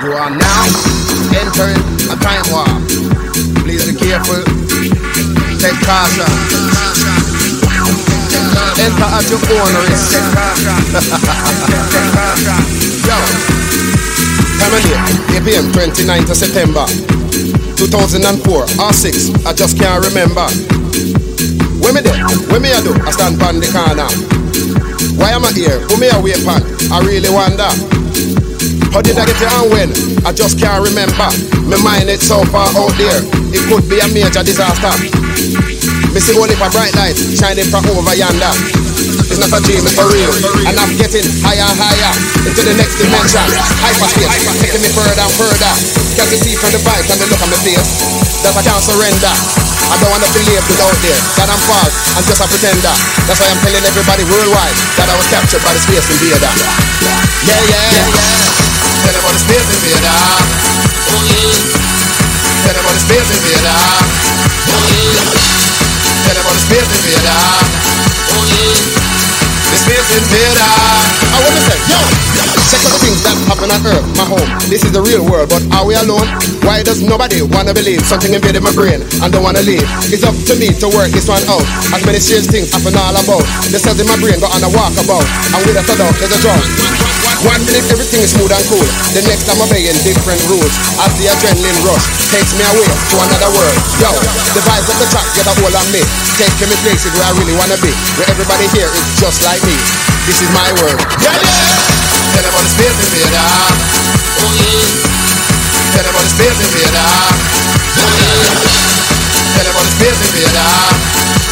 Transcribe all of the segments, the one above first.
You are now entering a time warp. Please be careful. Take caution. Enter at your own risk. Yo. Time of day, 8 p.m. 29th of September 2004 or 6, I just can't remember. Where me there? Where me I do? I stand on the corner. Why am I here? Who me I wait? I really wonder. How did I get here and when? I just can't remember. My mind is so far out there. It could be a major disaster. Me see only for bright lights shining from over yonder. It's not a dream, it's for real. And I'm getting higher and higher into the next dimension. Hyperspace, taking me further and further. Can you see from the vibes and the look on my face that I can't surrender? I don't wanna believe labeled out there that I'm false, I'm just a pretender. That's why I'm telling everybody worldwide that I was captured by the space invader. Yeah, yeah, yeah. Tell them about the space invader. Oh yeah. Tell them the space invader. Oh yeah. Tell them the space invader. Oh yeah. The space invader. I wanna say, yo, check out the things that happen on Earth, my home. This is the real world, but are we alone? Why does nobody wanna believe something invaded my brain and don't wanna leave? It's up to me to work this one out. As many strange things happen all about. The cells in my brain go on a walkabout, and with a thud there's a drought. One minute everything is smooth and cool. The next I'm obeying different rules. As the adrenaline rush takes me away to another world. Yo, the vibes of the track get a hold on me. Taking me places where I really wanna be. Where everybody here is just like me. This is my world. Yeah, yeah. Tell about the space invader. Oh yeah. Tell about the space invader. Oh yeah. Tell about the space invader.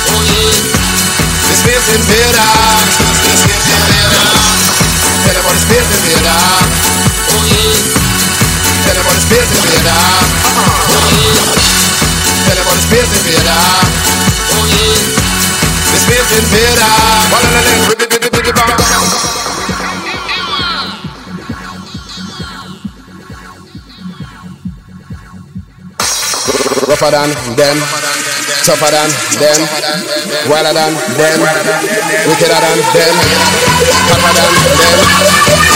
Oh yeah. The space invader. The space invader. Tenemos los pies de piedra. Tenemos los pies de piedra. Tenemos los pies de piedra. Los pies de piedra. Rougher than them, tougher than them, wilder than them, wickeder than them, hotter than them,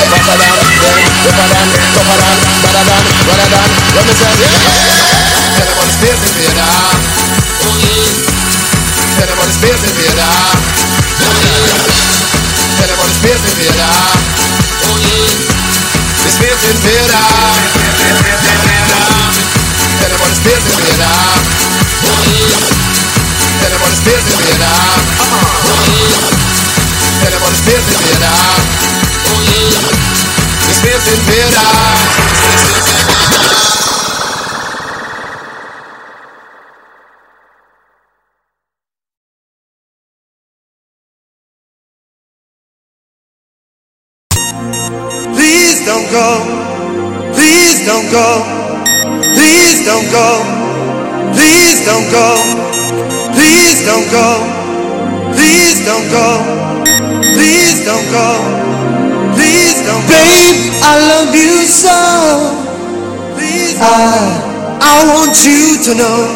faster than them, rougher than, tougher than, better than, wilder than. Let me say, yeah. Tell them about the space invader. Tell them about the space invader. Tell them about the space invader. The space invader. Telefonen spesen wir da. Telefonen spesen wir da. Telefonen spesen wir da. Wie spät sind wir? Please don't go, please don't go. Please don't go. Please don't go. Please don't go. Please don't go. Please don't go. Please don't go. Babe, I love you so. Please I, I want you to know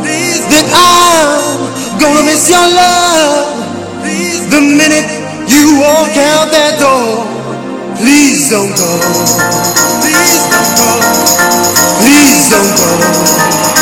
Please that I'm gonna miss your love. Please the minute you walk out that door. Please don't go. Please don't go. Don't go.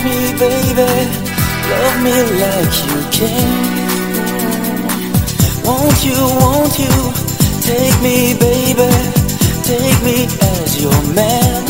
Love me, baby. Love me like you can. Won't you, won't you? Take me, baby. Take me as your man.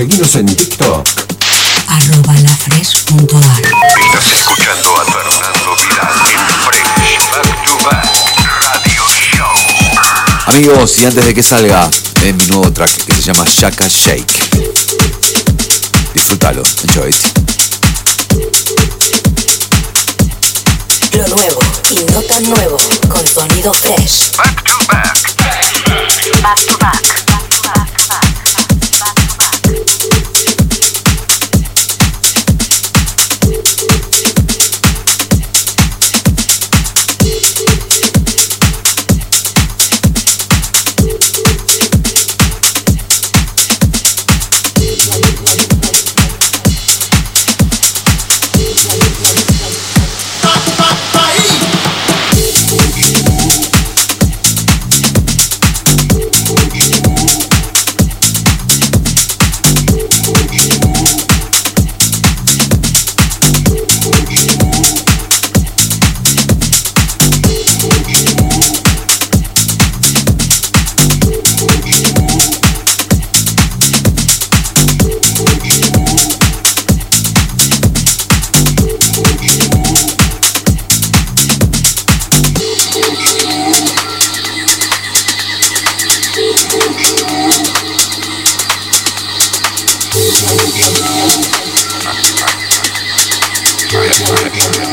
Seguinos en TikTok. Arroba lafresh.ar Estás escuchando a Fernando Vidal en Fresh Back to Back Radio Show. Amigos, y antes de que salga, ven mi nuevo track que se llama Shaka Shake. Disfrútalo, enjoy it. Lo nuevo y no tan nuevo con sonido fresh. Back to Back. Back to back. Thank you.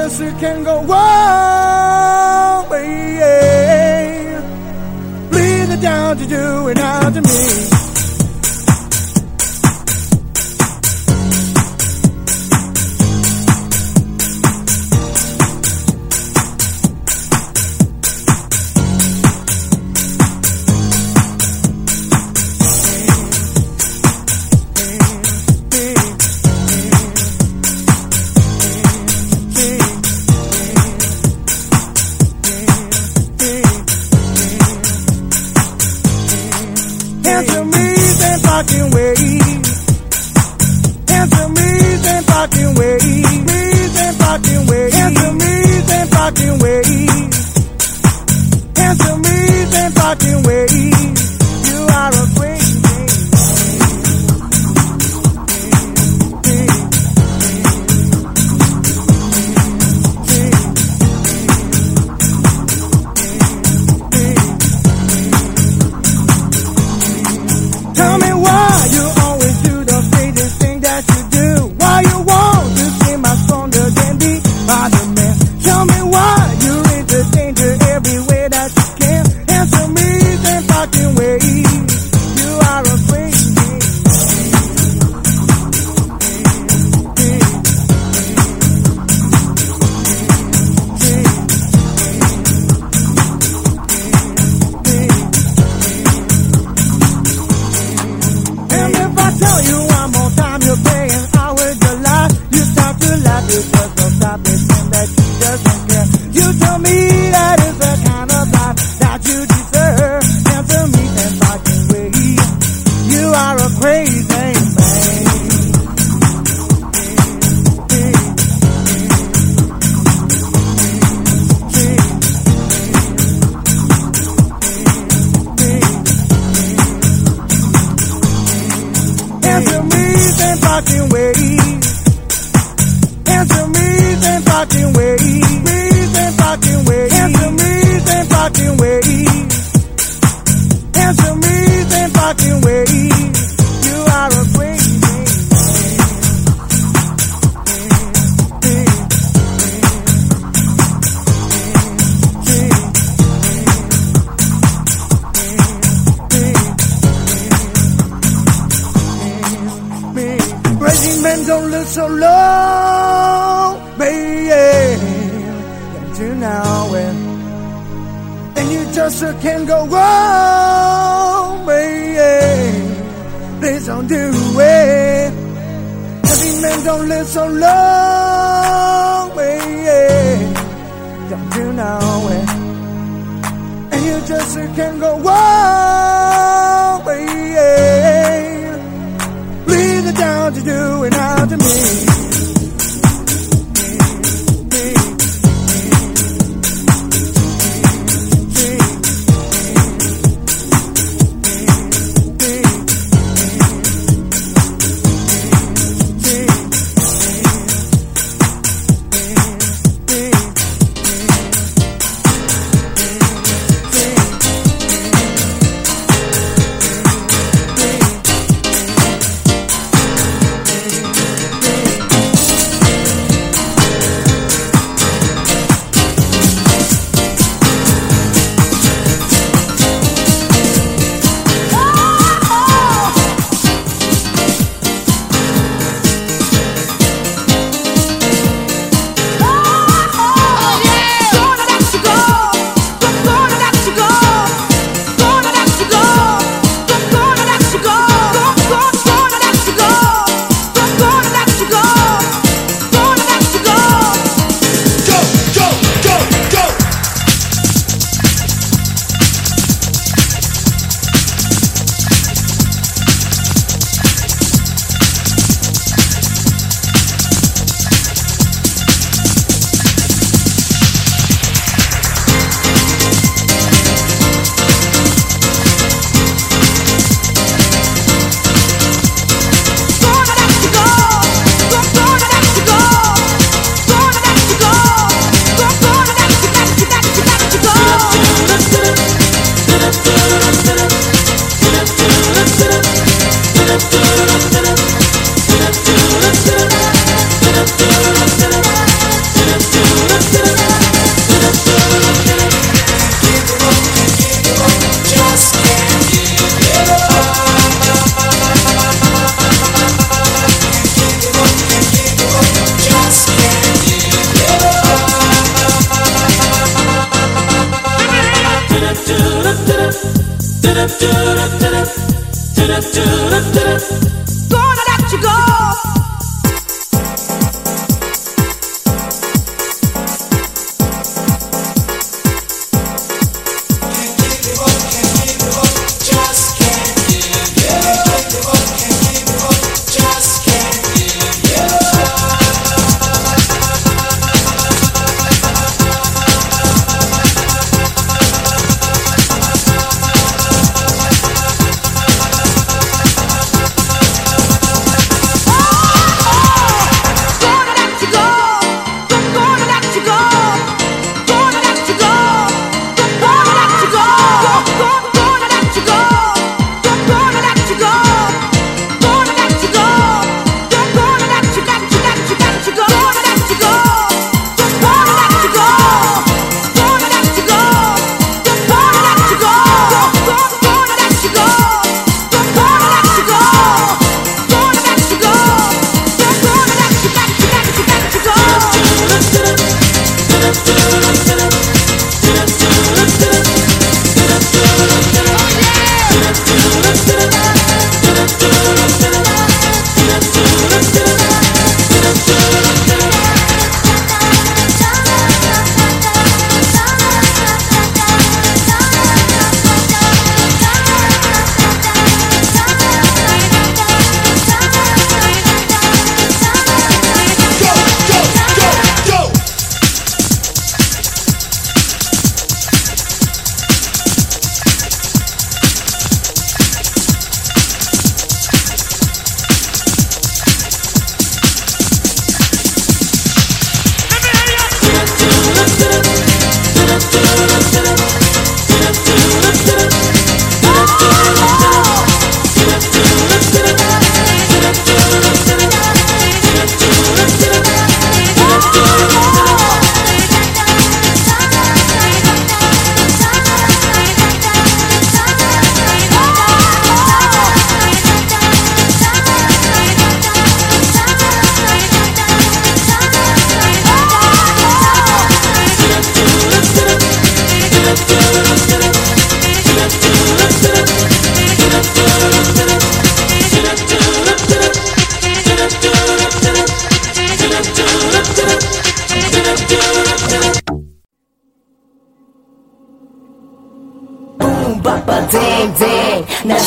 guess can go on. Yeah. Bleed it down to you and out to me.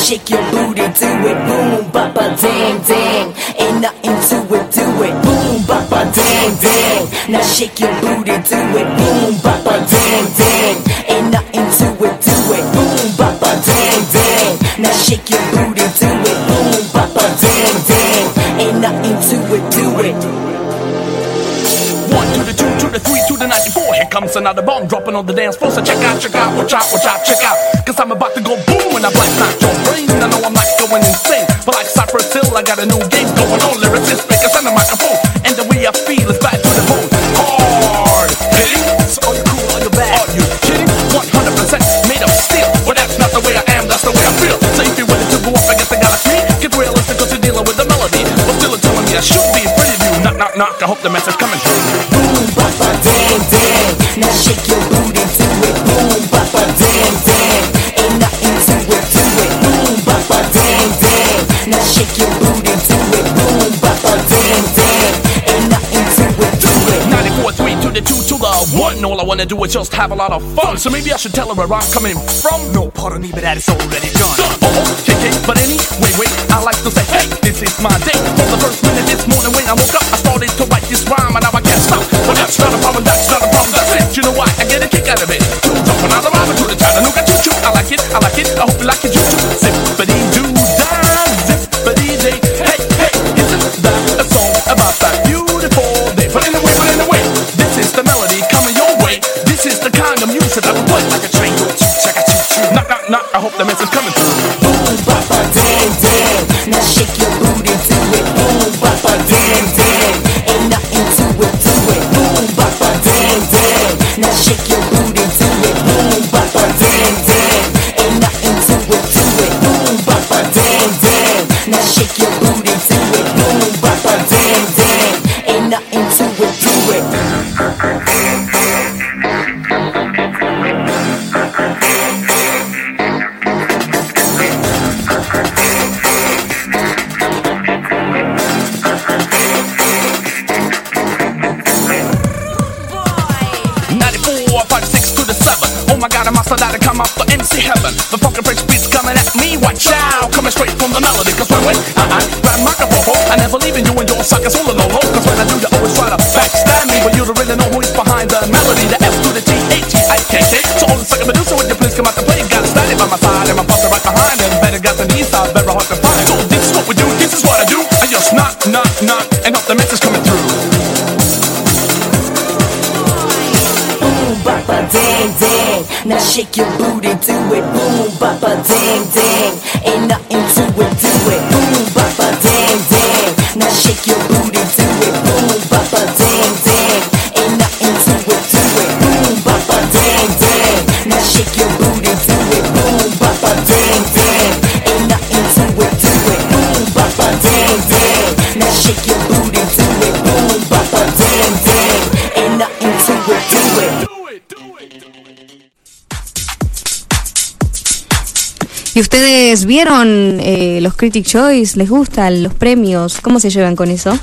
Shake your booty, do it, boom, bapa, dang, dang. Ain't nothing to it, do it, boom, bapa, dang, dang. Now shake your booty, do it, boom, bapa, dang, dang. Ain't nothing to it, do it, boom, bapa, dang, dang. Now shake your booty, do it, boom, bapa, dang, dang. Ain't nothing to it, do it. One to the two to the three to the 94. Here comes another bomb dropping on the dance floor. So check out, check out, watch out, watch out, check out. Cause I'm about to go boom when I blast out your going insane. But like Cypress Hill, I got a new game going on. Lyricist, speakers, and a microphone. And the way I feel is bad to the bone. Hard hitting. So are you cool? Are you bad? Are you kidding? 100% made of steel. Well, that's not the way I am, that's the way I feel. So if you're willing to go up against the galaxy, get realistic cause you're dealing with the melody. But still it's telling me I should be in front of you. Knock, knock, knock. I hope the message coming through. Shake your booty, do it, boom, bapa, dang, dang. Ain't nothing to it, do it. 94 3 to the 2 to the 1. All I wanna do is just have a lot of fun. So maybe I should tell her where I'm coming from. No, pardon me, but that is already done. Done. Oh, oh okay, okay, but anyway, wait, I like to say, hey, this is my day. From the first minute this morning when I woke up, I started to write this rhyme and now I can't stop. But that's not a problem, that's not a problem, that's it. You know why? I get a kick out of it. To jump another rhyme to the Chattanooga choo choo. I like it, I like it, I hope you like it, like it's all alone. Cause when I do, you always try to backstab me. But you don't really know who's behind the melody. The F to the G, H, I, K, K. So all the sucker producer, would you please come out to play? Gotta stand it by my side and my partner right behind. And better got the knees out, better hard to find. So this is what we do, this is what I do. I just knock, knock, knock, and hope the message coming through. Boom, bapa, ding, ding. Now shake your booty, do it. Boom, bapa, ding, ding. shake your booty. ¿Vieron eh, los Critic Choice? ¿Les gustan los premios? ¿Cómo se llevan con eso?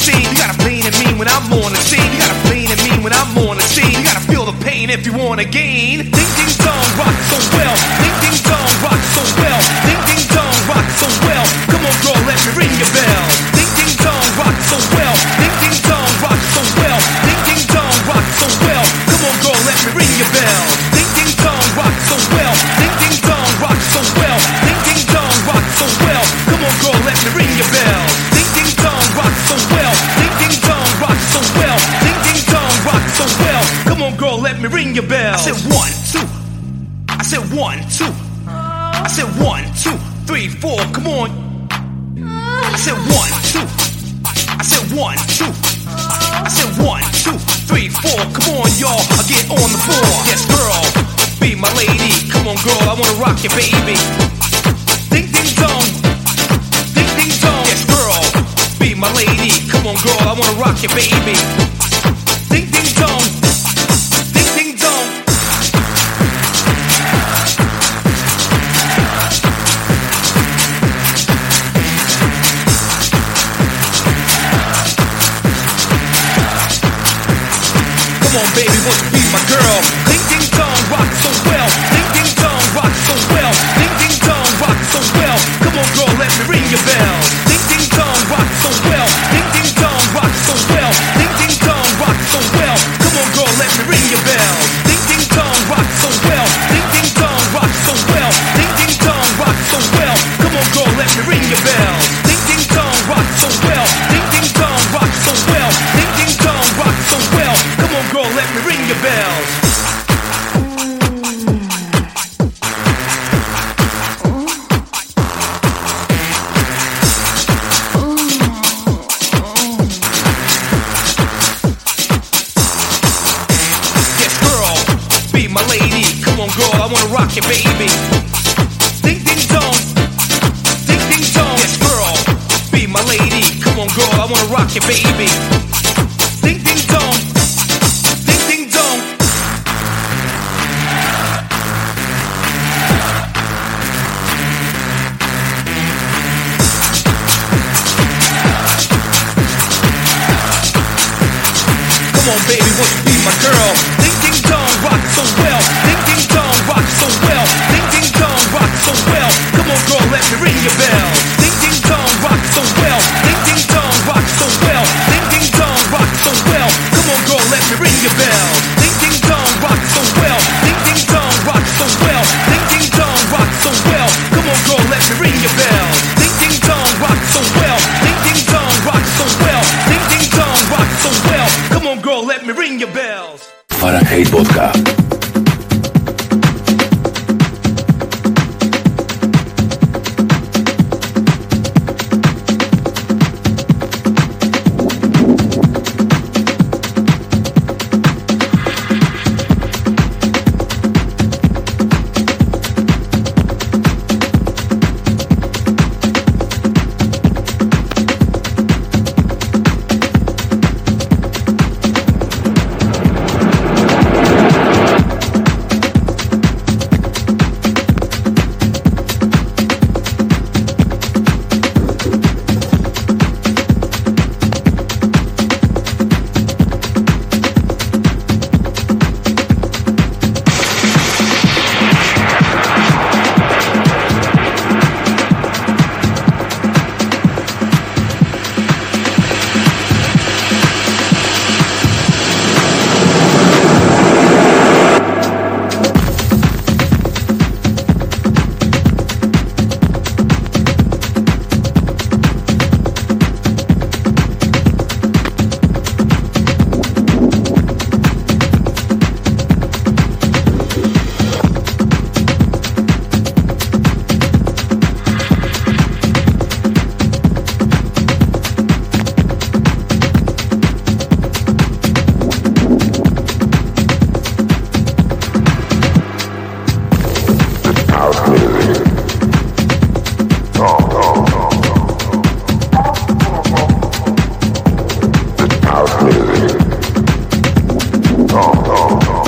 scene. You gotta pain in me when I'm on the scene. You gotta pain in me when I'm on the scene. You gotta feel the pain if you wanna gain. Ding ding dong, rock so well. Ding ding dong, rock so well. rock it, baby. Ding ding dong, ding ding dong. Yes, girl, be my lady. Come on, girl, I wanna rock it, baby. baby, won't you be my girl? Ding ding dong, rock so well. Ding ding dong, rock so well. Ding ding dong, rock so well. Come on, girl, let me ring your bell. Ding ding dong, rock so well. Ding ding dong, rock so well. Ding ding dong, rock so well. Come on, girl, let me ring your bell. me ring your bells. Fahrenheit Vodka. no, no.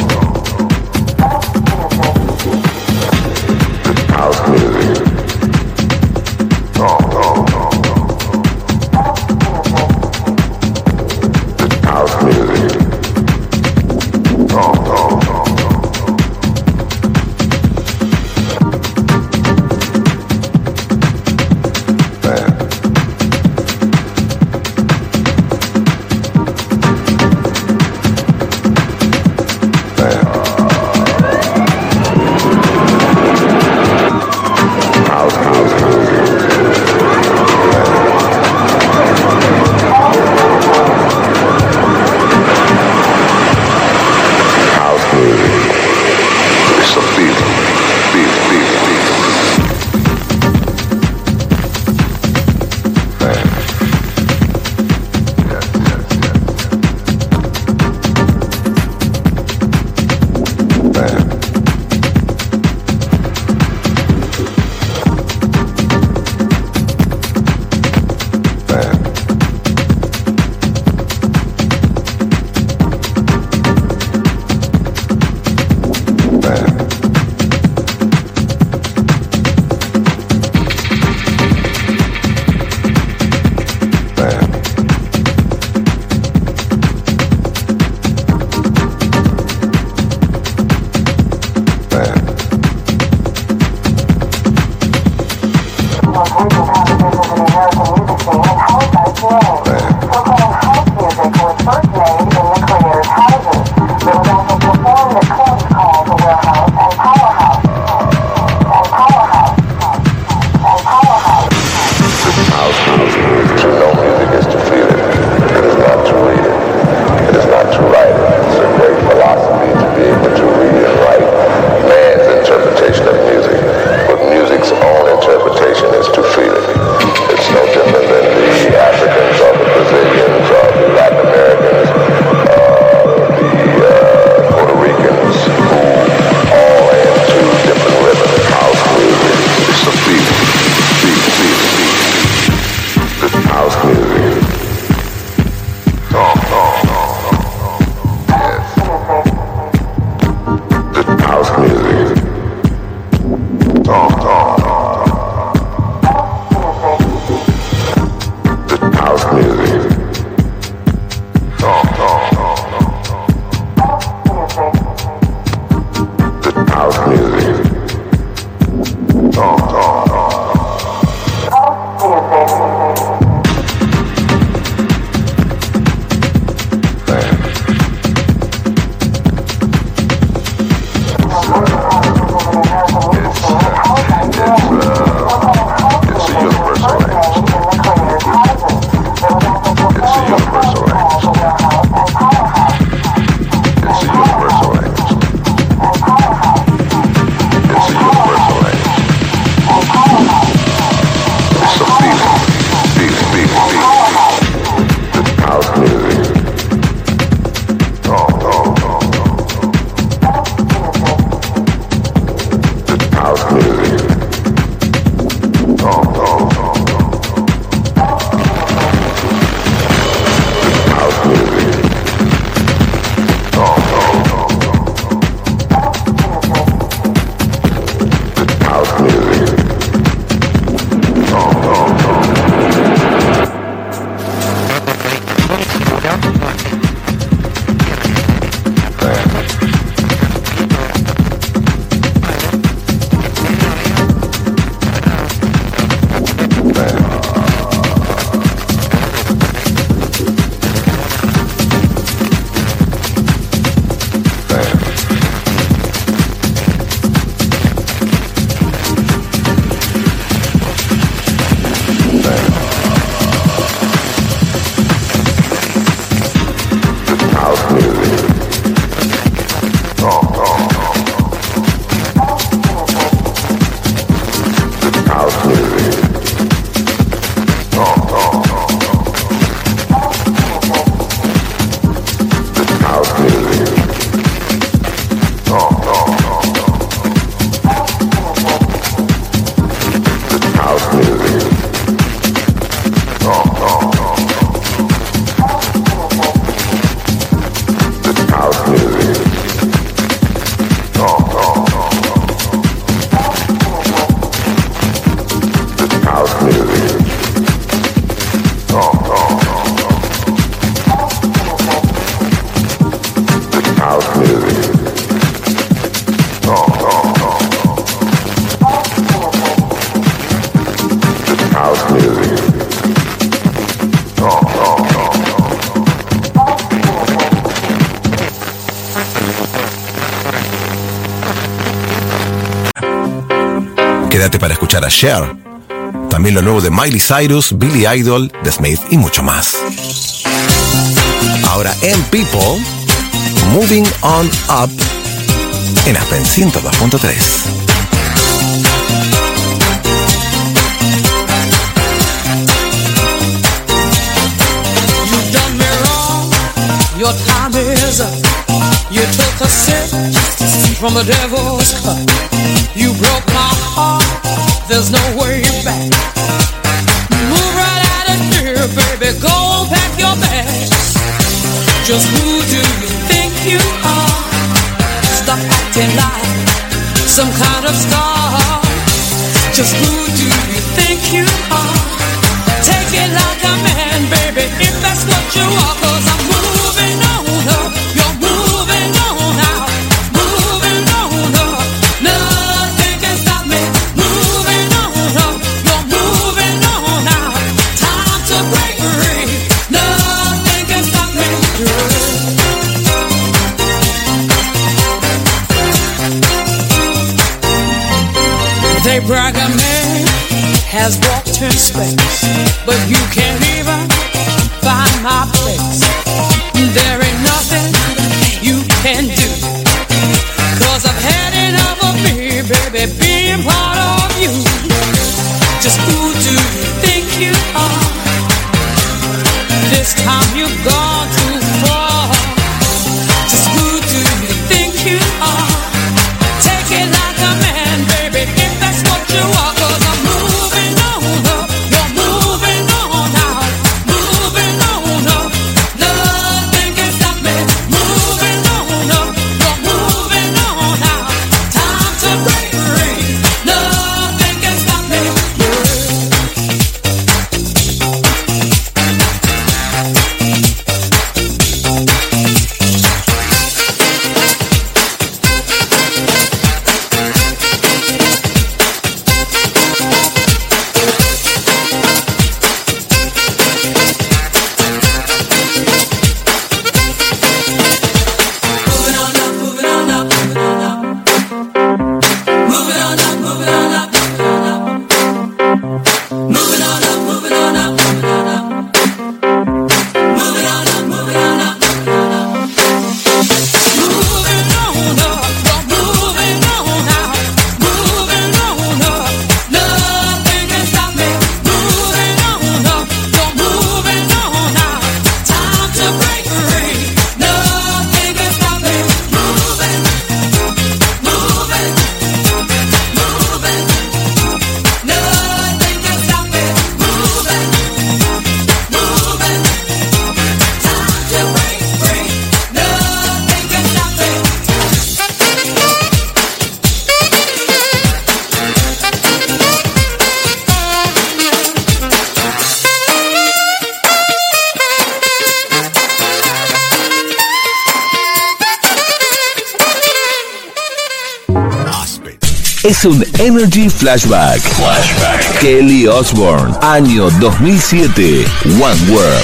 Cher. También lo nuevo de Miley Cyrus, Billy Idol, The Smith y mucho más. Ahora en People, Moving On Up en Aspen 102.3. Your time is up. You took a sip from the devil's cup. You broke my heart. there's no way back. Move right out of here, baby. Go pack your bags. Just who do you think you are? Stop acting like some kind of star. Just who do you think you are? Take it like a man, baby, if that's what you are, cause I'm has walked in space, but you can't even find my place. There ain't nothing you can do, cause I've had enough of me, baby, being part of you. Just who do you think you are? This time you've gone hace un Energy Flashback. Flashback. Kelly Osbourne, año 2007, One Word.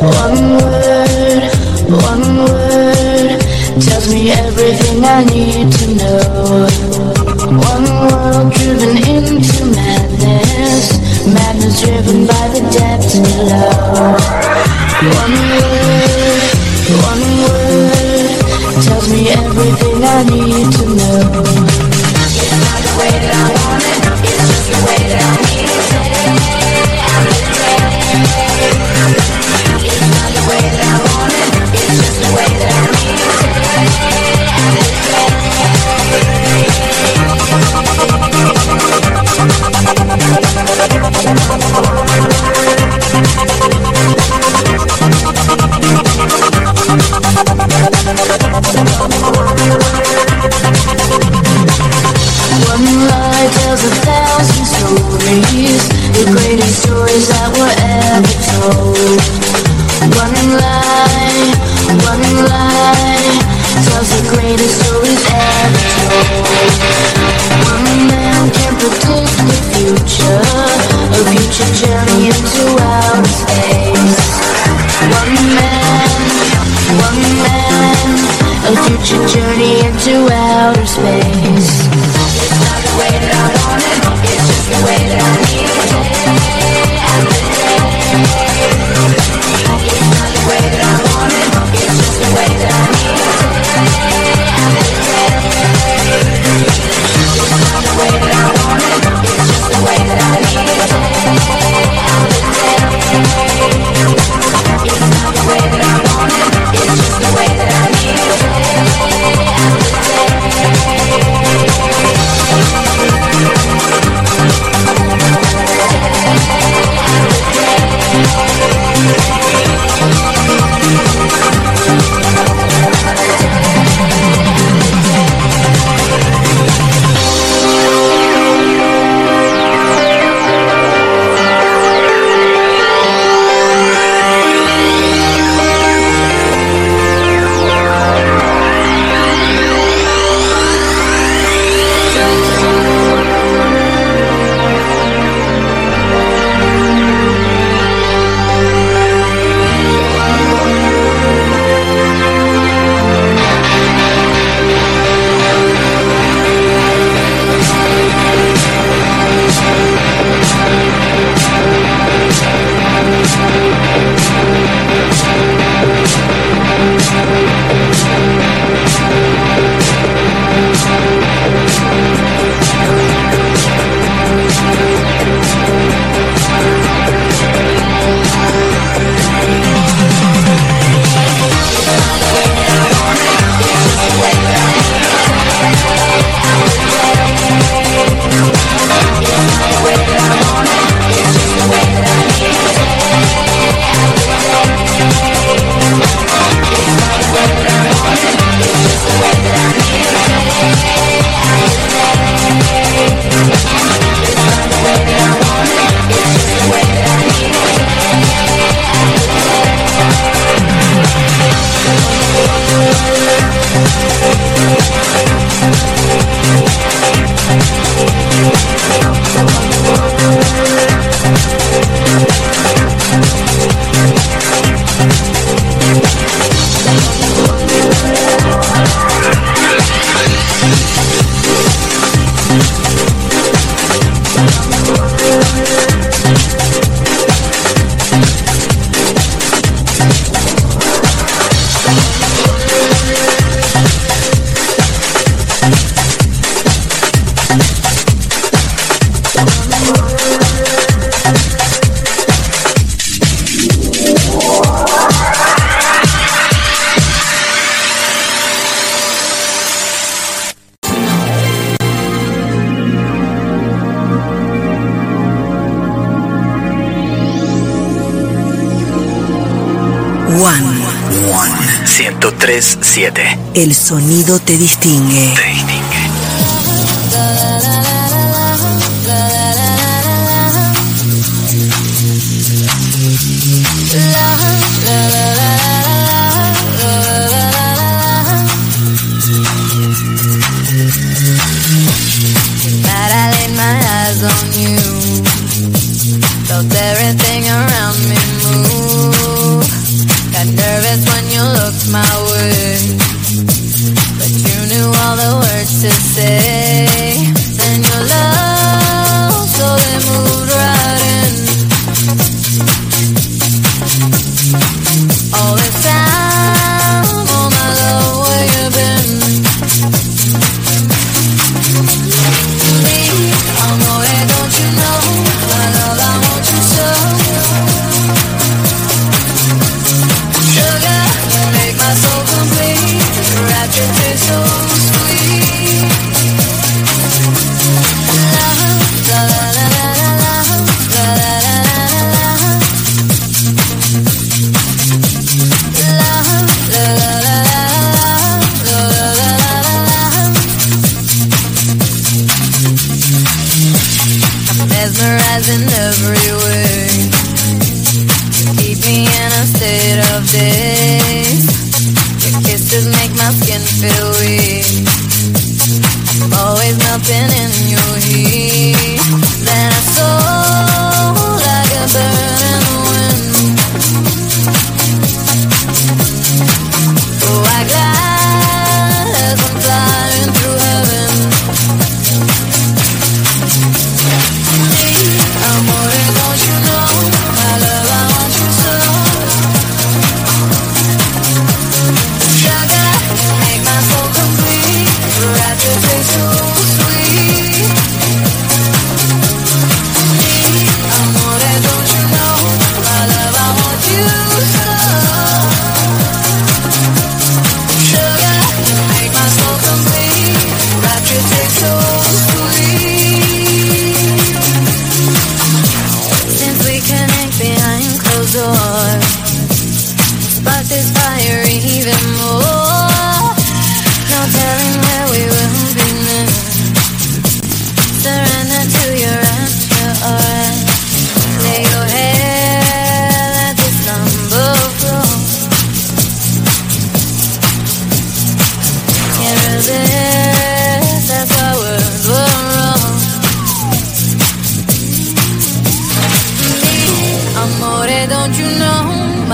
One word, one word Tells me everything I need to know One world driven into madness, madness driven by the depths below. One word, one El sonido te distingue.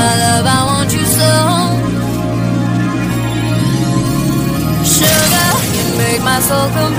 my love, I want you so. Sugar, you my soul.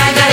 And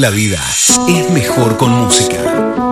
La vida es mejor con música.